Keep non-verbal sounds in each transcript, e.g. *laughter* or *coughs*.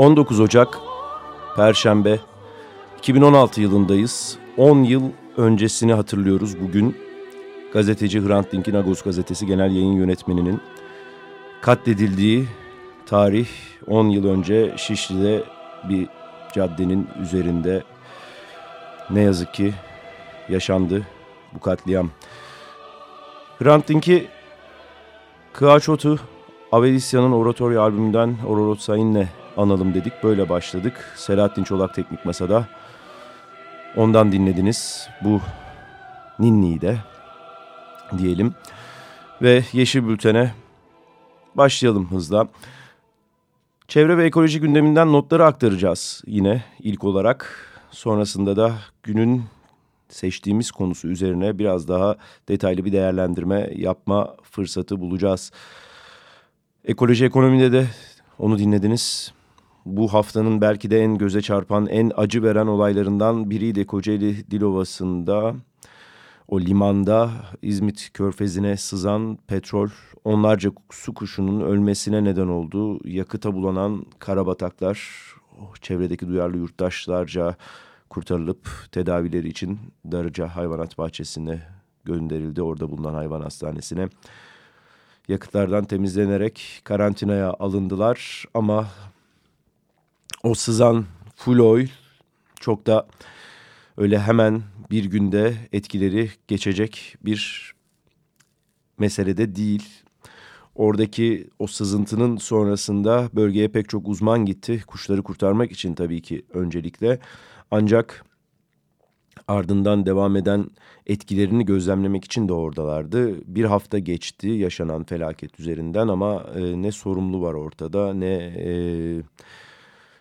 ...19 Ocak... ...Perşembe... ...2016 yılındayız... ...10 yıl öncesini hatırlıyoruz bugün... ...gazeteci Hrant Dink'in Agos gazetesi genel yayın yönetmeninin... ...katledildiği... ...tarih 10 yıl önce Şişli'de... ...bir caddenin üzerinde... ...ne yazık ki... ...yaşandı bu katliam... Hrant Dink'i... Kıaçotu... Avedisya'nın Oratorio albümünden Ororot Sayın'le analım dedik. Böyle başladık. Selahattin Çolak Teknik Masa'da. Ondan dinlediniz. Bu Ninni'yi de diyelim. Ve Yeşil Bülten'e başlayalım hızla. Çevre ve ekoloji gündeminden notları aktaracağız yine ilk olarak. Sonrasında da günün seçtiğimiz konusu üzerine biraz daha detaylı bir değerlendirme yapma fırsatı bulacağız. Ekoloji ekonomide de onu dinlediniz. Bu haftanın belki de en göze çarpan, en acı veren olaylarından biriydi Kocaeli Dilovası'nda. O limanda İzmit körfezine sızan petrol onlarca su kuşunun ölmesine neden oldu. Yakıta bulanan karabataklar oh, çevredeki duyarlı yurttaşlarca kurtarılıp tedavileri için Darıca Hayvanat Bahçesi'ne gönderildi. Orada bulunan hayvan hastanesine yakıtlardan temizlenerek karantinaya alındılar ama o sızan full oil çok da öyle hemen bir günde etkileri geçecek bir meselede değil. Oradaki o sızıntının sonrasında bölgeye pek çok uzman gitti. Kuşları kurtarmak için tabii ki öncelikle. Ancak ardından devam eden etkilerini gözlemlemek için de oradalardı. Bir hafta geçti yaşanan felaket üzerinden ama e, ne sorumlu var ortada ne e,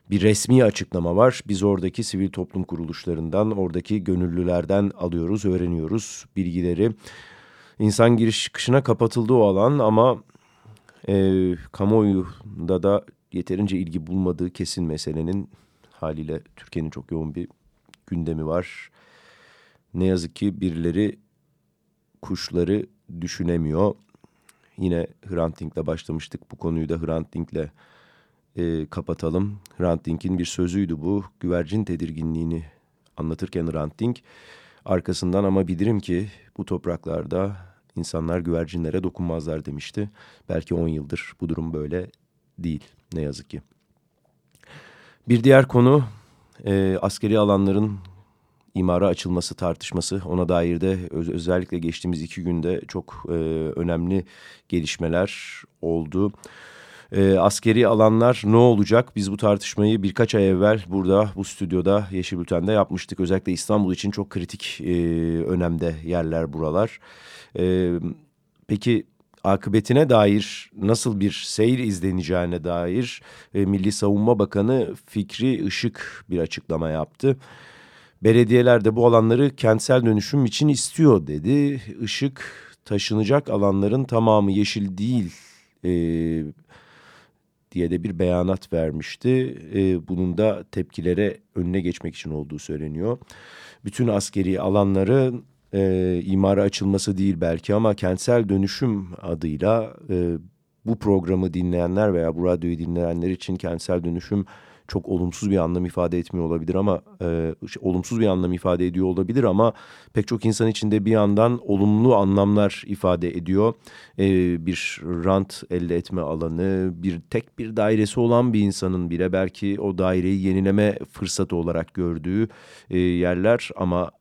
bir resmi açıklama var. Biz oradaki sivil toplum kuruluşlarından, oradaki gönüllülerden alıyoruz, öğreniyoruz bilgileri. İnsan giriş çıkışına kapatıldı o alan ama e, kamuoyunda da yeterince ilgi bulmadığı kesin meselenin haliyle Türkiye'nin çok yoğun bir gündemi var. Ne yazık ki birileri kuşları düşünemiyor. Yine Hrant Dink'le başlamıştık. Bu konuyu da Hrant Dink'le e, kapatalım. Hrant Dink'in bir sözüydü bu. Güvercin tedirginliğini anlatırken Hrant Dink arkasından ama bilirim ki bu topraklarda insanlar güvercinlere dokunmazlar demişti. Belki 10 yıldır bu durum böyle değil ne yazık ki. Bir diğer konu e, askeri alanların imara açılması tartışması. Ona dair de öz özellikle geçtiğimiz iki günde çok e, önemli gelişmeler oldu. E, askeri alanlar ne olacak? Biz bu tartışmayı birkaç ay evvel burada bu stüdyoda Yeşil Bülten'de yapmıştık. Özellikle İstanbul için çok kritik e, önemde yerler buralar. E, peki akıbetine dair nasıl bir seyir izleneceğine dair e, Milli Savunma Bakanı Fikri Işık bir açıklama yaptı. Belediyeler de bu alanları kentsel dönüşüm için istiyor dedi. Işık taşınacak alanların tamamı yeşil değil e, diye de bir beyanat vermişti. E, bunun da tepkilere önüne geçmek için olduğu söyleniyor. Bütün askeri alanları e, imara açılması değil belki ama kentsel dönüşüm adıyla e, bu programı dinleyenler veya bu radyoyu dinleyenler için kentsel dönüşüm çok olumsuz bir anlam ifade etmiyor olabilir ama e, olumsuz bir anlam ifade ediyor olabilir ama pek çok insan içinde bir yandan olumlu anlamlar ifade ediyor. E, bir rant elde etme alanı, bir tek bir dairesi olan bir insanın bile belki o daireyi yenileme fırsatı olarak gördüğü e, yerler ama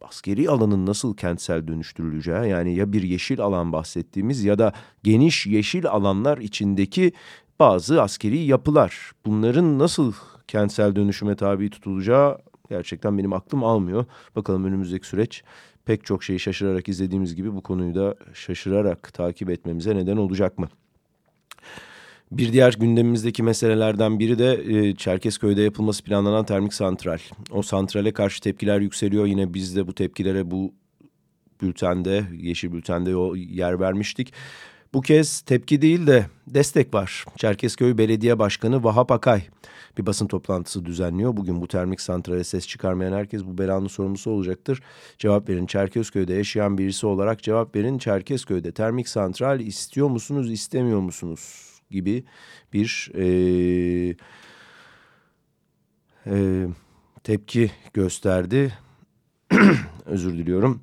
askeri alanın nasıl kentsel dönüştürüleceği yani ya bir yeşil alan bahsettiğimiz ya da geniş yeşil alanlar içindeki bazı askeri yapılar. Bunların nasıl kentsel dönüşüme tabi tutulacağı gerçekten benim aklım almıyor. Bakalım önümüzdeki süreç pek çok şeyi şaşırarak izlediğimiz gibi bu konuyu da şaşırarak takip etmemize neden olacak mı? Bir diğer gündemimizdeki meselelerden biri de e, Çerkezköy'de yapılması planlanan termik santral. O santrale karşı tepkiler yükseliyor. Yine biz de bu tepkilere bu bültende, Yeşil Bülten'de yer vermiştik. Bu kez tepki değil de destek var. Çerkezköy Belediye Başkanı Vahap Akay bir basın toplantısı düzenliyor. Bugün bu termik santrale ses çıkarmayan herkes bu belanın sorumlusu olacaktır. Cevap verin Çerkezköy'de yaşayan birisi olarak cevap verin Çerkezköy'de termik santral istiyor musunuz istemiyor musunuz gibi bir e, e, tepki gösterdi. *clears throat* Özür diliyorum.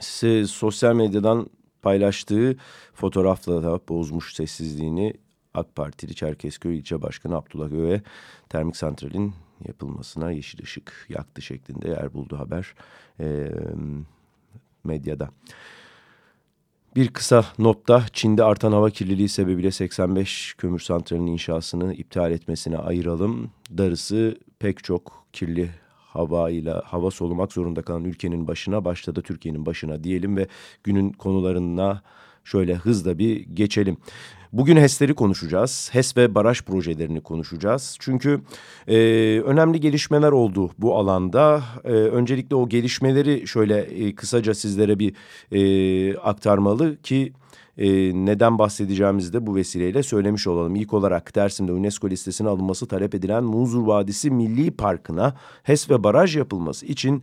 Size sosyal medyadan paylaştığı fotoğrafla da bozmuş sessizliğini AK Partili Çerkezköy İlçe Başkanı Abdullah Göğe termik santralin yapılmasına yeşil ışık yaktı şeklinde yer buldu haber e, medyada. Bir kısa notta Çin'de artan hava kirliliği sebebiyle 85 kömür santralinin inşasını iptal etmesine ayıralım. Darısı pek çok kirli havayla hava solumak zorunda kalan ülkenin başına başta da Türkiye'nin başına diyelim ve günün konularına şöyle hızla bir geçelim. Bugün HES'leri konuşacağız. HES ve baraj projelerini konuşacağız. Çünkü e, önemli gelişmeler oldu bu alanda. E, öncelikle o gelişmeleri şöyle e, kısaca sizlere bir e, aktarmalı ki e, neden bahsedeceğimizi de bu vesileyle söylemiş olalım. İlk olarak Dersim'de UNESCO listesine alınması talep edilen Munzur Vadisi Milli Parkı'na HES ve baraj yapılması için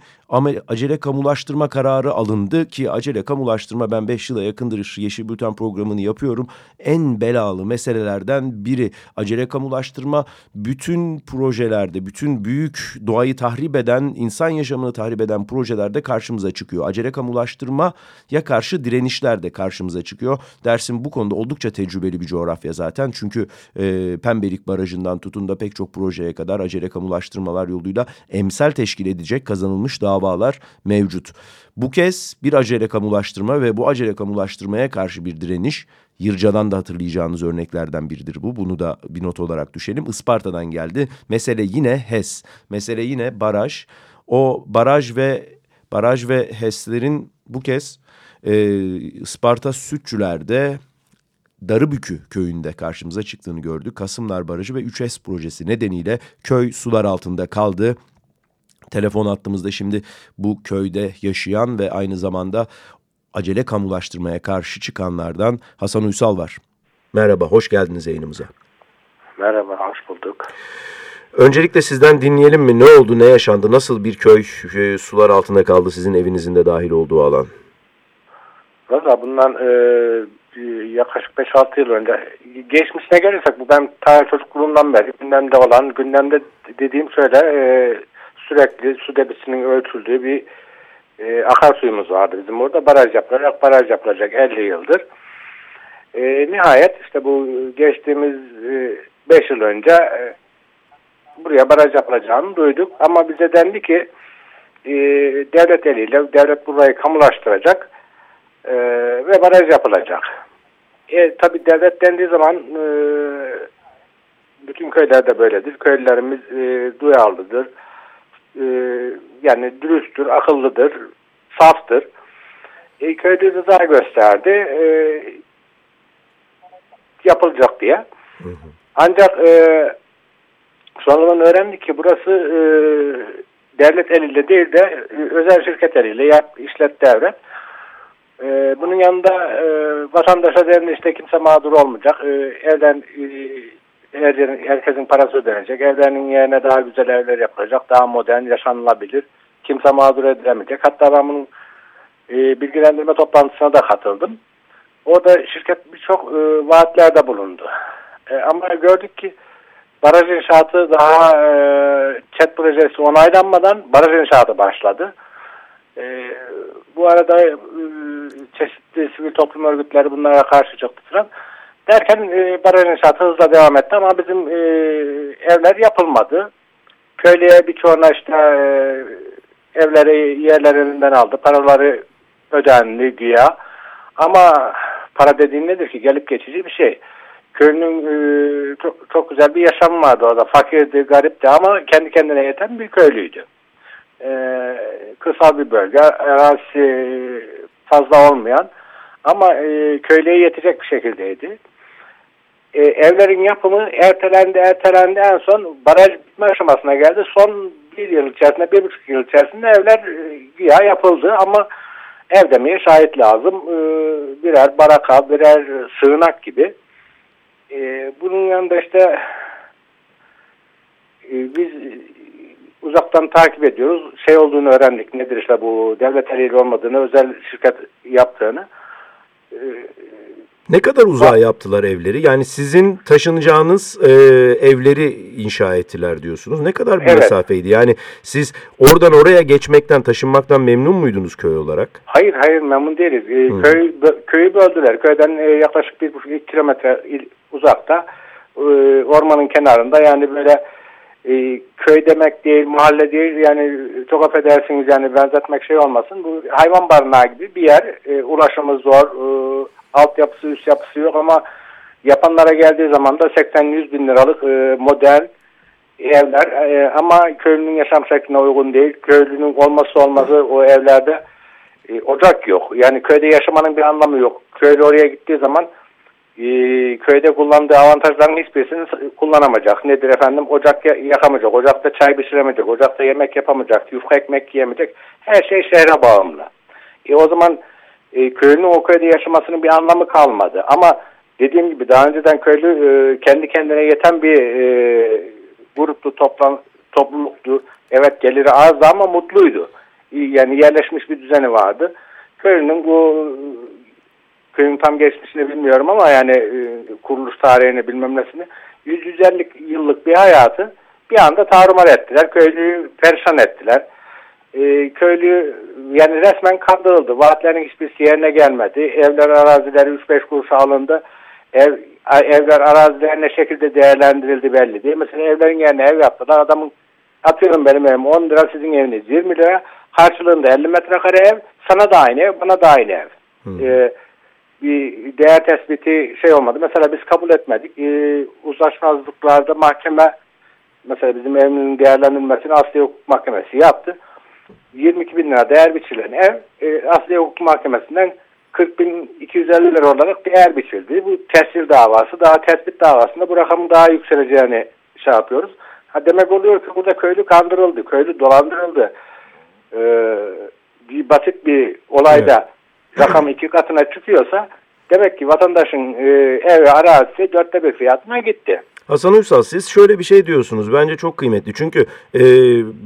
acele kamulaştırma kararı alındı ki acele kamulaştırma ben 5 yıla yakındır Yeşil Bülten programını yapıyorum. En belalı meselelerden biri acele kamulaştırma bütün projelerde, bütün büyük doğayı tahrip eden, insan yaşamını tahrip eden projelerde karşımıza çıkıyor. Acele kamulaştırma ya karşı direnişler de karşımıza çıkıyor. Dersim bu konuda oldukça tecrübeli bir coğrafya zaten. Çünkü e, Pembelik Barajı'ndan tutun da pek çok projeye kadar acele kamulaştırmalar yoluyla emsal teşkil edecek kazanılmış davalar mevcut. Bu kez bir acele kamulaştırma ve bu acele kamulaştırmaya karşı bir direniş Yırca'dan da hatırlayacağınız örneklerden biridir bu. Bunu da bir not olarak düşelim. Isparta'dan geldi. Mesele yine HES. Mesele yine baraj. O baraj ve baraj ve HES'lerin bu kez e, Isparta Sütçüler'de Darıbükü köyünde karşımıza çıktığını gördük. Kasımlar Barajı ve 3S projesi nedeniyle köy sular altında kaldı. Telefon attığımızda şimdi bu köyde yaşayan ve aynı zamanda acele kamulaştırmaya karşı çıkanlardan Hasan Uysal var. Merhaba, hoş geldiniz yayınımıza. Merhaba, hoş bulduk. Öncelikle sizden dinleyelim mi? Ne oldu, ne yaşandı? Nasıl bir köy e, sular altında kaldı sizin evinizin de dahil olduğu alan? Valla bundan e, yaklaşık 5-6 yıl önce geçmişine gelirsek bu ben ta çocukluğumdan beri gündemde olan gündemde dediğim şöyle e, sürekli su debisinin ölçüldüğü bir e, akarsuyumuz vardı bizim orada baraj yapılacak baraj yapılacak 50 yıldır. E, nihayet işte bu geçtiğimiz 5 e, yıl önce e, buraya baraj yapılacağını duyduk ama bize dendi ki e, devlet eliyle devlet burayı kamulaştıracak e, ve baraj yapılacak. E, tabii devlet dendiği zaman e, bütün köylerde böyledir. Köylülerimiz e, duyarlıdır. E, yani dürüsttür, akıllıdır, saftır. E, köyde rıza gösterdi. E, yapılacak diye. Hı hı. Ancak e, sonradan öğrendik ki burası e, devlet eliyle değil de e, özel şirket eliyle yap, işlet devlet. E, bunun yanında e, vatandaşa derdi işte kimse mağdur olmayacak. E, evden e, her, herkesin parası ödenecek. Evlerinin yerine daha güzel evler yapılacak. Daha modern, yaşanılabilir. Kimse mağdur edilemeyecek. Hatta ben bunun e, bilgilendirme toplantısına da katıldım. Orada şirket birçok e, vaatlerde bulundu. E, ama gördük ki baraj inşaatı daha e, chat projesi onaylanmadan baraj inşaatı başladı. E, bu arada e, çeşitli sivil toplum örgütleri bunlara karşı çıktı falan. Derken e, baraj inşaatı hızla devam etti ama bizim e, evler yapılmadı. Köylüye birçoğuna işte e, evleri yerler elinden aldı. Paraları ödendi güya. Ama para dediğin nedir ki? Gelip geçici bir şey. Köylünün e, çok, çok güzel bir yaşam vardı orada. Fakirdi, garipti ama kendi kendine yeten bir köylüydü e, kırsal bir bölge, arazisi fazla olmayan ama e, köylüye yetecek bir şekildeydi. E, evlerin yapımı ertelendi, ertelendi en son baraj bitme aşamasına geldi. Son bir yıl içerisinde, bir buçuk yıl içerisinde evler e, yapıldı ama ev demeye şahit lazım. E, birer baraka, birer sığınak gibi. E, bunun yanında işte e, biz uzaktan takip ediyoruz. Şey olduğunu öğrendik. Nedir işte bu devlet eliyle olmadığını, özel şirket yaptığını. Ee, ne kadar uzağa yaptılar evleri? Yani sizin taşınacağınız e, evleri inşa ettiler diyorsunuz. Ne kadar bir evet. mesafeydi? Yani siz oradan oraya geçmekten, taşınmaktan memnun muydunuz köy olarak? Hayır, hayır memnun değiliz. E, köy, köyü böldüler. Köyden e, yaklaşık bir buçuk kilometre uzakta e, ormanın kenarında yani böyle e, köy demek değil, mahalle değil yani çok affedersiniz yani benzetmek şey olmasın. Bu hayvan barınağı gibi bir yer. E, ulaşımı zor, e, altyapısı, üst yapısı yok ama yapanlara geldiği zaman da 80-100 bin liralık e, modern evler e, ama köylünün yaşam şekline uygun değil. Köylünün olması olmazı o evlerde e, ocak yok. Yani köyde yaşamanın bir anlamı yok. Köylü oraya gittiği zaman e, köyde kullandığı avantajların hiçbirisini kullanamayacak. Nedir efendim? Ocak yakamayacak, ocakta çay pişiremeyecek, ocakta yemek yapamayacak, yufka ekmek yiyemeyecek. Her şey şehre bağımlı. E, o zaman e, köylünün o köyde yaşamasının bir anlamı kalmadı. Ama dediğim gibi daha önceden köylü e, kendi kendine yeten bir e, gruptu, toplan, topluluktu. Evet geliri azdı ama mutluydu. Yani yerleşmiş bir düzeni vardı. Köylünün bu köyün tam geçmişini bilmiyorum ama yani e, kuruluş tarihini bilmem nesini 150 yıllık bir hayatı bir anda tarumar ettiler. Köylüyü perişan ettiler. E, köylü yani resmen kandırıldı. Vaatlerin hiçbir yerine gelmedi. Evler arazileri 3-5 kuruş alındı. Ev, evler araziler ne şekilde değerlendirildi belli değil. Mesela evlerin yerine ev yaptılar. Adamın atıyorum benim evim 10 lira sizin eviniz 20 lira. Karşılığında 50 metrekare ev. Sana da aynı ev bana da aynı ev. Ee, bir değer tespiti şey olmadı. Mesela biz kabul etmedik. Ee, uzlaşmazlıklarda mahkeme mesela bizim evimizin değerlendirilmesini Asliye Hukuk Mahkemesi yaptı. 22 bin lira değer biçilen ev e, Asliye Hukuk Mahkemesi'nden 40 bin 250 lira olarak değer biçildi. Bu tesir davası daha tespit davasında bu rakamın daha yükseleceğini şey yapıyoruz. Ha demek oluyor ki burada köylü kandırıldı, köylü dolandırıldı. Ee, bir basit bir olayda. Rakam iki katına çıkıyorsa demek ki vatandaşın e, evi arazisi dörtte bir fiyatına gitti. Hasan Uysal siz şöyle bir şey diyorsunuz bence çok kıymetli çünkü e,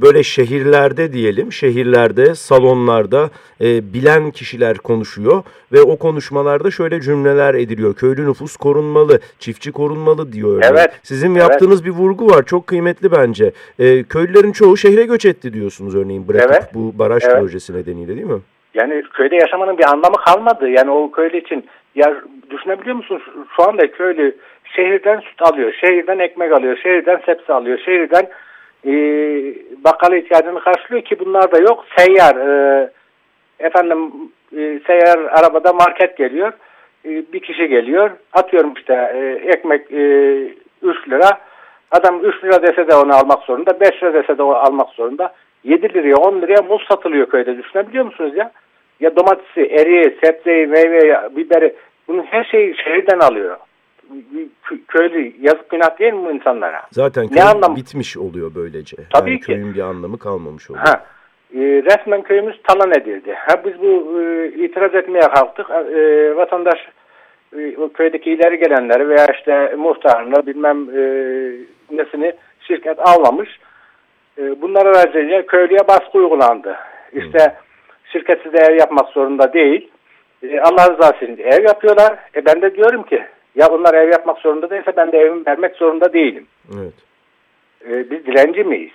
böyle şehirlerde diyelim şehirlerde salonlarda e, bilen kişiler konuşuyor ve o konuşmalarda şöyle cümleler ediliyor köylü nüfus korunmalı çiftçi korunmalı diyor. Evet. Sizin yaptığınız evet. bir vurgu var çok kıymetli bence e, köylülerin çoğu şehre göç etti diyorsunuz örneğin bırakıp evet. bu baraj evet. projesi nedeniyle değil mi? Yani köyde yaşamanın bir anlamı kalmadı yani o köylü için ya düşünebiliyor musunuz şu anda köylü şehirden süt alıyor, şehirden ekmek alıyor, şehirden sebze alıyor, şehirden e, bakkal ihtiyacını karşılıyor ki bunlar da yok. Seyyar, e, efendim e, seyyar arabada market geliyor, e, bir kişi geliyor, atıyorum işte e, ekmek e, 3 lira, adam 3 lira dese de onu almak zorunda, 5 lira dese de onu almak zorunda. 7 liraya 10 liraya muz satılıyor köyde düşünebiliyor musunuz ya? Ya domatesi, eriği, sebzeyi, meyveyi, biberi bunun her şeyi şehirden alıyor köylü yazık günah değil mi bu insanlara? Zaten köy ne anlam bitmiş oluyor böylece. Tabii yani ki. Köyün bir anlamı kalmamış oluyor. Ha. E, resmen köyümüz talan edildi. Ha, biz bu e, itiraz etmeye kalktık. E, vatandaş e, köydeki ileri gelenleri veya işte muhtarını bilmem e, nesini şirket almamış. E, bunlar aracılığıyla köylüye baskı uygulandı. İşte Hı. şirket size ev yapmak zorunda değil. E, Allah rızası için ev yapıyorlar. E, ben de diyorum ki ya bunlar ev yapmak zorunda değilse ben de evimi vermek zorunda değilim. Evet. Ee, biz dilenci miyiz?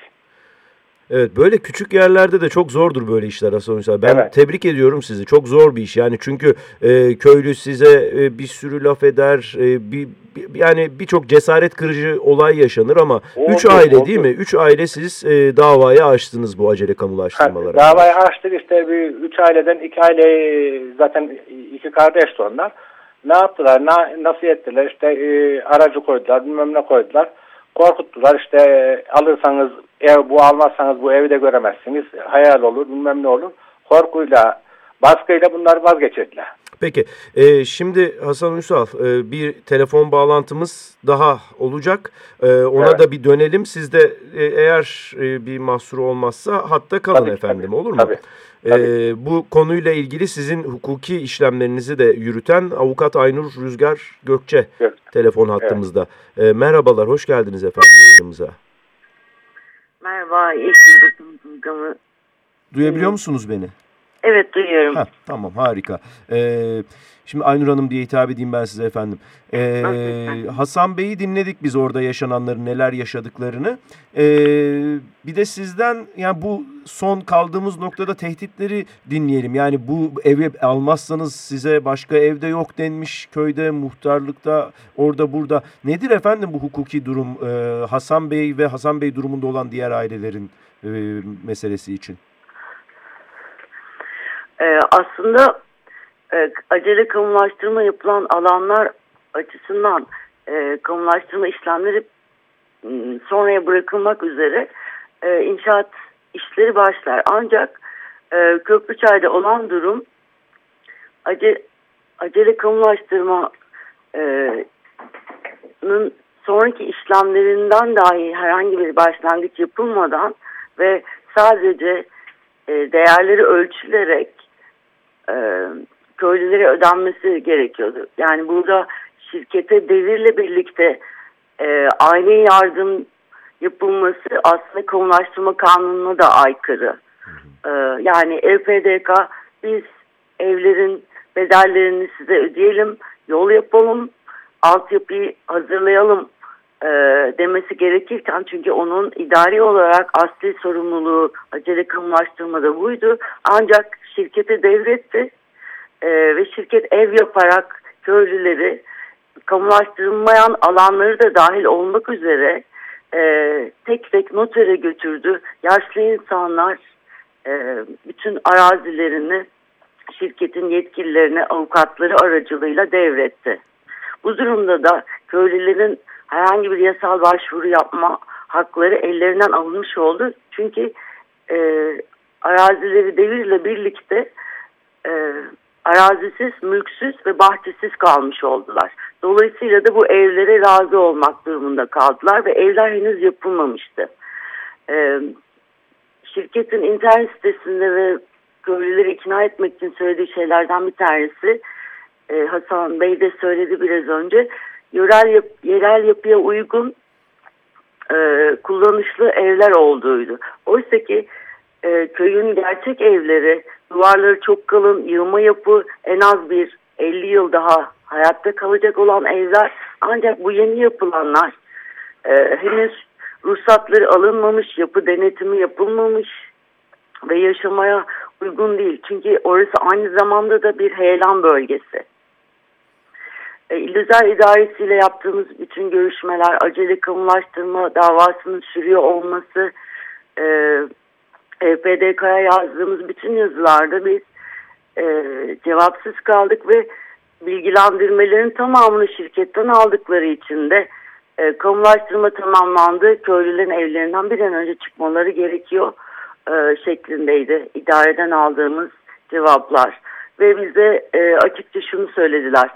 Evet böyle küçük yerlerde de çok zordur böyle işler Hasan. Ben evet. tebrik ediyorum sizi. Çok zor bir iş yani çünkü e, köylü size e, bir sürü laf eder. E, bir yani birçok cesaret kırıcı olay yaşanır ama oldu, üç aile oldu. değil mi? Üç aile siz e, davayı açtınız bu acele kamulaştırmalara. Ha, davayı açtık işte bir üç aileden iki aile zaten iki kardeşti onlar ne yaptılar, na, nasıl ettiler, işte e, aracı koydular, bilmem ne koydular. Korkuttular işte alırsanız ev bu almazsanız bu evi de göremezsiniz. Hayal olur, bilmem ne olur. Korkuyla, baskıyla bunları vazgeçirdiler. Peki e, şimdi Hasan Ünsal e, bir telefon bağlantımız daha olacak. E, ona evet. da bir dönelim. Siz de e, eğer e, bir mahsuru olmazsa hatta kalın tabii, efendim tabii. olur mu? Tabii. Ee, bu konuyla ilgili sizin hukuki işlemlerinizi de yürüten avukat Aynur Rüzgar Gökçe evet. telefon hattımızda. Evet. Ee, merhabalar, hoş geldiniz efendim yayınımıza. Merhaba, iyi programı. Duyabiliyor musunuz beni? Evet duyuyorum. Heh, tamam harika. Ee, şimdi Aynur Hanım diye hitap edeyim ben size efendim. Ee, Hasan Bey'i dinledik biz orada yaşananları neler yaşadıklarını. Ee, bir de sizden yani bu son kaldığımız noktada tehditleri dinleyelim. Yani bu evi almazsanız size başka evde yok denmiş köyde, muhtarlıkta, orada burada. Nedir efendim bu hukuki durum ee, Hasan Bey ve Hasan Bey durumunda olan diğer ailelerin e, meselesi için? E, aslında e, acele kamulaştırma yapılan alanlar açısından e, kamulaştırma işlemleri sonraya bırakılmak üzere e, inşaat işleri başlar. Ancak e, Köprüçay'da olan durum acele, acele kamulaştırma e, sonraki işlemlerinden dahi herhangi bir başlangıç yapılmadan ve sadece e, değerleri ölçülerek e, köylülere ödenmesi gerekiyordu. Yani burada şirkete devirle birlikte e, aile yardım yapılması aslında kamulaştırma kanununa da aykırı. E, yani EPDK biz evlerin bedellerini size ödeyelim, yol yapalım, altyapıyı hazırlayalım e, demesi gerekirken çünkü onun idari olarak asli sorumluluğu acele kamulaştırmada buydu. Ancak şirkete devretti e, ve şirket ev yaparak köylüleri kamulaştırılmayan alanları da dahil olmak üzere e, tek tek notere götürdü. Yaşlı insanlar e, bütün arazilerini şirketin yetkililerine avukatları aracılığıyla devretti. Bu durumda da köylülerin herhangi bir yasal başvuru yapma hakları ellerinden alınmış oldu. Çünkü e, arazileri devirle birlikte e, arazisiz, mülksüz ve bahçesiz kalmış oldular. Dolayısıyla da bu evlere razı olmak durumunda kaldılar ve evler henüz yapılmamıştı. E, şirketin internet sitesinde ve köylüleri ikna etmek için söylediği şeylerden bir tanesi e, Hasan Bey de söyledi biraz önce yerel, yap, yerel yapıya uygun e, kullanışlı evler olduğuydu. Oysa ki e, köyün gerçek evleri duvarları çok kalın yığma yapı en az bir 50 yıl daha hayatta kalacak olan evler ancak bu yeni yapılanlar e, henüz ruhsatları alınmamış yapı denetimi yapılmamış ve yaşamaya uygun değil. Çünkü orası aynı zamanda da bir heyelan bölgesi. E, İllüzer İdaresi ile yaptığımız bütün görüşmeler, acele kamulaştırma davasının sürüyor olması, e, EPDK'ya yazdığımız bütün yazılarda biz e, cevapsız kaldık ve bilgilendirmelerin tamamını şirketten aldıkları için de e, kamulaştırma tamamlandı. Köylülerin evlerinden bir an önce çıkmaları gerekiyor e, şeklindeydi idareden aldığımız cevaplar. Ve bize e, açıkça şunu söylediler.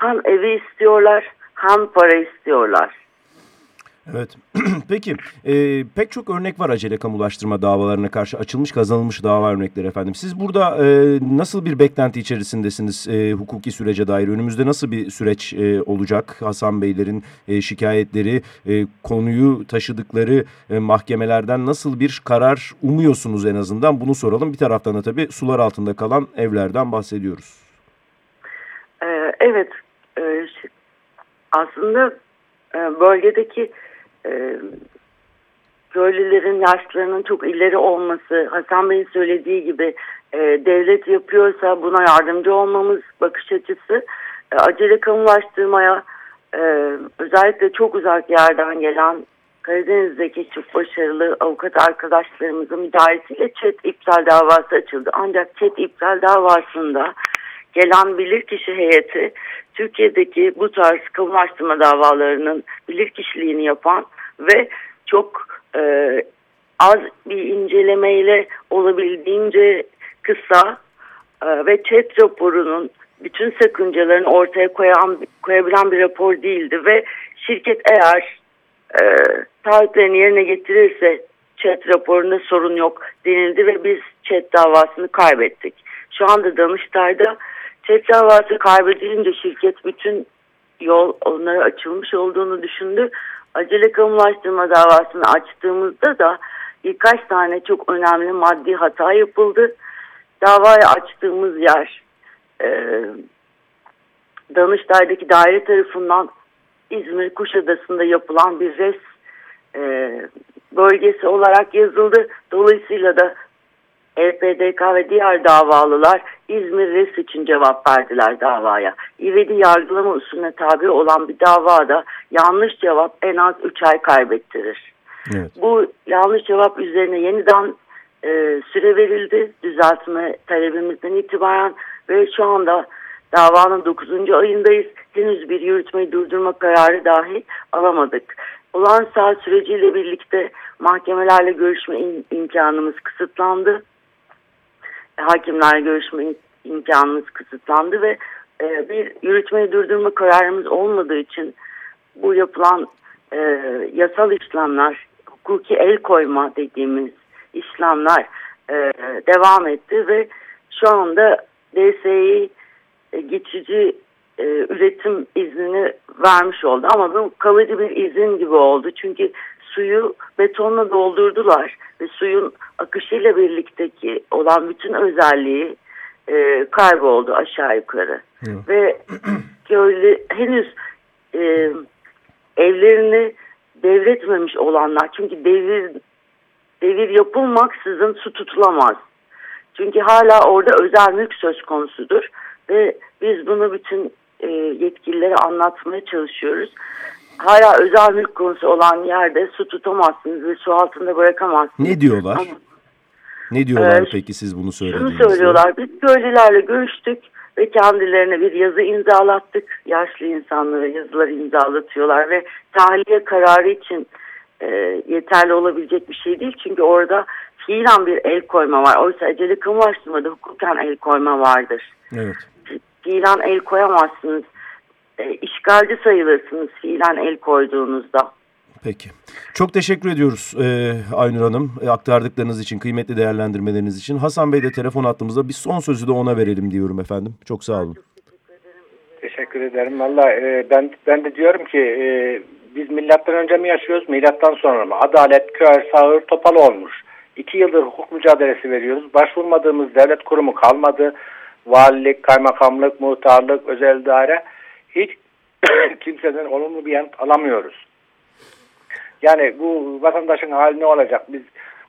Hem evi istiyorlar hem para istiyorlar. Evet. *clears throat* Peki e, pek çok örnek var acele kamulaştırma davalarına karşı açılmış kazanılmış dava örnekleri efendim. Siz burada e, nasıl bir beklenti içerisindesiniz e, hukuki sürece dair? Önümüzde nasıl bir süreç e, olacak? Hasan Beylerin e, şikayetleri, e, konuyu taşıdıkları e, mahkemelerden nasıl bir karar umuyorsunuz en azından? Bunu soralım. Bir taraftan da tabii sular altında kalan evlerden bahsediyoruz. Ee, evet. E, aslında e, bölgedeki e, köylülerin yaşlarının çok ileri olması, Hasan Bey'in söylediği gibi devlet yapıyorsa buna yardımcı olmamız bakış açısı, e, acele kamulaştırmaya özellikle çok uzak yerden gelen Karadeniz'deki çok başarılı avukat arkadaşlarımızın müdahalesiyle çet iptal davası açıldı. Ancak çet iptal davasında gelen bilirkişi heyeti Türkiye'deki bu tarz kamulaştırma davalarının bilirkişiliğini yapan ve çok e, az bir incelemeyle olabildiğince kısa e, ve chat raporunun bütün sakıncalarını ortaya koyan, koyabilen bir rapor değildi ve şirket eğer e, taahhütlerini yerine getirirse chat raporunda sorun yok denildi ve biz chat davasını kaybettik. Şu anda Danıştay'da chat davası kaybedilince şirket bütün yol onlara açılmış olduğunu düşündü acele kamulaştırma davasını açtığımızda da birkaç tane çok önemli maddi hata yapıldı. Davayı açtığımız yer e, Danıştay'daki daire tarafından İzmir Kuşadası'nda yapılan bir res e, bölgesi olarak yazıldı. Dolayısıyla da EPDK ve diğer davalılar İzmir Res için cevap verdiler davaya. İvedi yargılama usulüne tabi olan bir davada yanlış cevap en az 3 ay kaybettirir. Evet. Bu yanlış cevap üzerine yeniden e, süre verildi düzeltme talebimizden itibaren ve şu anda davanın 9. ayındayız. Henüz bir yürütmeyi durdurma kararı dahi alamadık. Olan saat süreciyle birlikte mahkemelerle görüşme imkanımız kısıtlandı hakimlerle görüşme imkanımız kısıtlandı ve e, bir yürütmeyi durdurma kararımız olmadığı için bu yapılan e, yasal işlemler, hukuki el koyma dediğimiz işlemler e, devam etti ve şu anda DSİ e, geçici e, üretim iznini vermiş oldu. Ama bu kalıcı bir izin gibi oldu. Çünkü suyu betonla doldurdular ve suyun akışıyla birlikteki olan bütün özelliği e, kayboldu aşağı yukarı. Hı. Ve *clears throat* köylü henüz e, evlerini devretmemiş olanlar çünkü devir devir yapılmaksızın su tutulamaz. Çünkü hala orada özel mülk söz konusudur ve biz bunu bütün e, yetkililere anlatmaya çalışıyoruz. Hala özel mülk konusu olan yerde su tutamazsınız ve su altında bırakamazsınız. Ne diyorlar? Ama, ne diyorlar ee, peki siz bunu söylediğinizde? Şunu söylüyorlar. Biz köylülerle görüştük ve kendilerine bir yazı imzalattık. Yaşlı insanlara yazılar imzalatıyorlar ve tahliye kararı için e, yeterli olabilecek bir şey değil. Çünkü orada fiilen bir el koyma var. Oysa acele kamulaştırmada hukuken el koyma vardır. Evet. Fiilen el koyamazsınız. E, işgalci sayılırsınız fiilen el koyduğunuzda. Peki. Çok teşekkür ediyoruz e, Aynur Hanım e, aktardıklarınız için, kıymetli değerlendirmeleriniz için. Hasan Bey de telefon attığımızda bir son sözü de ona verelim diyorum efendim. Çok sağ olun. Teşekkür ederim. Valla e, ben, ben de diyorum ki e, biz milattan önce mi yaşıyoruz, milattan sonra mı? Adalet, kör, sağır, topal olmuş. İki yıldır hukuk mücadelesi veriyoruz. Başvurmadığımız devlet kurumu kalmadı. Valilik, kaymakamlık, muhtarlık, özel daire. Hiç *coughs* kimseden olumlu bir yanıt alamıyoruz. Yani bu vatandaşın hali ne olacak? Biz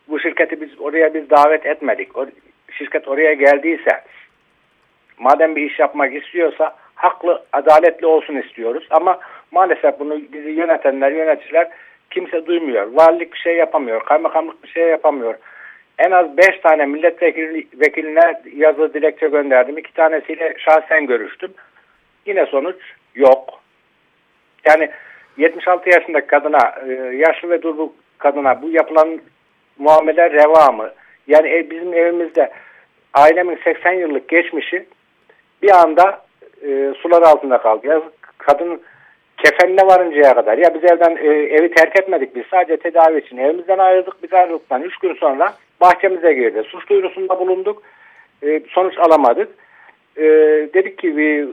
bu şirketi biz oraya biz davet etmedik. O, şirket oraya geldiyse madem bir iş yapmak istiyorsa haklı, adaletli olsun istiyoruz. Ama maalesef bunu bizi yönetenler, yöneticiler kimse duymuyor. Valilik bir şey yapamıyor, kaymakamlık bir şey yapamıyor. En az beş tane milletvekiline yazılı dilekçe gönderdim. İki tanesiyle şahsen görüştüm. Yine sonuç yok. Yani 76 yaşındaki kadına, e, yaşlı ve durgun kadına bu yapılan muamele reva mı? Yani bizim evimizde ailemin 80 yıllık geçmişi bir anda e, sular altında kaldı. Ya kadın kefenine varıncaya kadar. Ya biz evden e, evi terk etmedik biz sadece tedavi için. Evimizden ayrıldık biz ayrıldıktan 3 gün sonra bahçemize girdi. Suç duyurusunda bulunduk. E, sonuç alamadık. E, dedik ki bir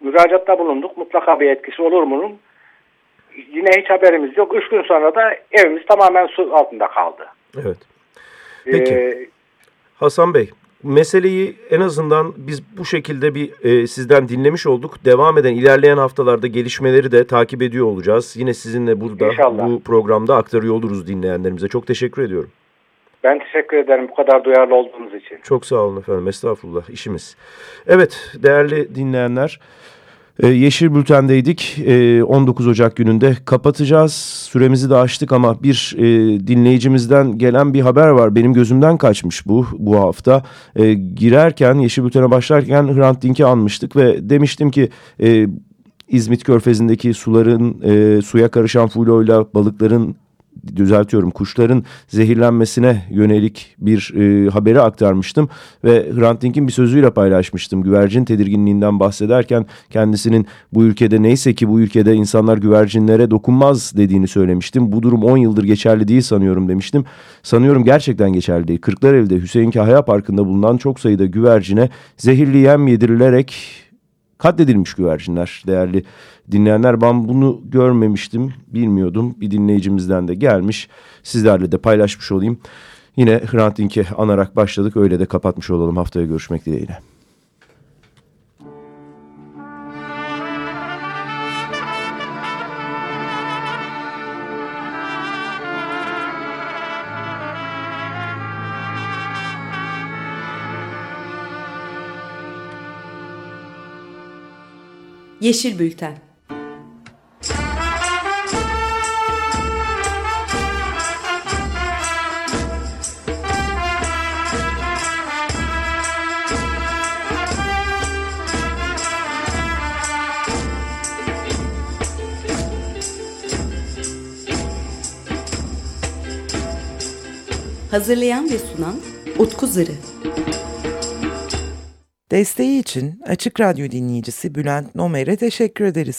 müracaatta bulunduk. Mutlaka bir etkisi olur mu? Yine hiç haberimiz yok. Üç gün sonra da evimiz tamamen su altında kaldı. Evet. Peki. Ee, Hasan Bey, meseleyi en azından biz bu şekilde bir e, sizden dinlemiş olduk. Devam eden ilerleyen haftalarda gelişmeleri de takip ediyor olacağız. Yine sizinle burada İnşallah. bu programda aktarıyor oluruz dinleyenlerimize. Çok teşekkür ediyorum. Ben teşekkür ederim bu kadar duyarlı olduğunuz için. Çok sağ olun efendim. Estağfurullah. işimiz. Evet değerli dinleyenler. Ee, Yeşil Bülten'deydik. 19 ee, Ocak gününde kapatacağız. Süremizi de açtık ama bir e, dinleyicimizden gelen bir haber var. Benim gözümden kaçmış bu bu hafta. Girerken Yeşil Bülten'e başlarken Hrant Dink'i anmıştık ve demiştim ki... E, İzmit Körfezi'ndeki suların e, suya karışan fuloyla balıkların düzeltiyorum kuşların zehirlenmesine yönelik bir e, haberi aktarmıştım ve Hrant Dink'in bir sözüyle paylaşmıştım. Güvercin tedirginliğinden bahsederken kendisinin bu ülkede neyse ki bu ülkede insanlar güvercinlere dokunmaz dediğini söylemiştim. Bu durum 10 yıldır geçerli değil sanıyorum demiştim. Sanıyorum gerçekten geçerli değil. Kırklareli'de Hüseyin Kahya Parkı'nda bulunan çok sayıda güvercine zehirli yem yedirilerek katledilmiş güvercinler değerli dinleyenler. Ben bunu görmemiştim, bilmiyordum. Bir dinleyicimizden de gelmiş. Sizlerle de paylaşmış olayım. Yine Hrant Dink'i anarak başladık. Öyle de kapatmış olalım. Haftaya görüşmek dileğiyle. Yeşil Bülten Hazırlayan ve sunan Utku Zırı. Desteği için Açık Radyo dinleyicisi Bülent Nomer'e teşekkür ederiz.